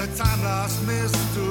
the time lost mistook.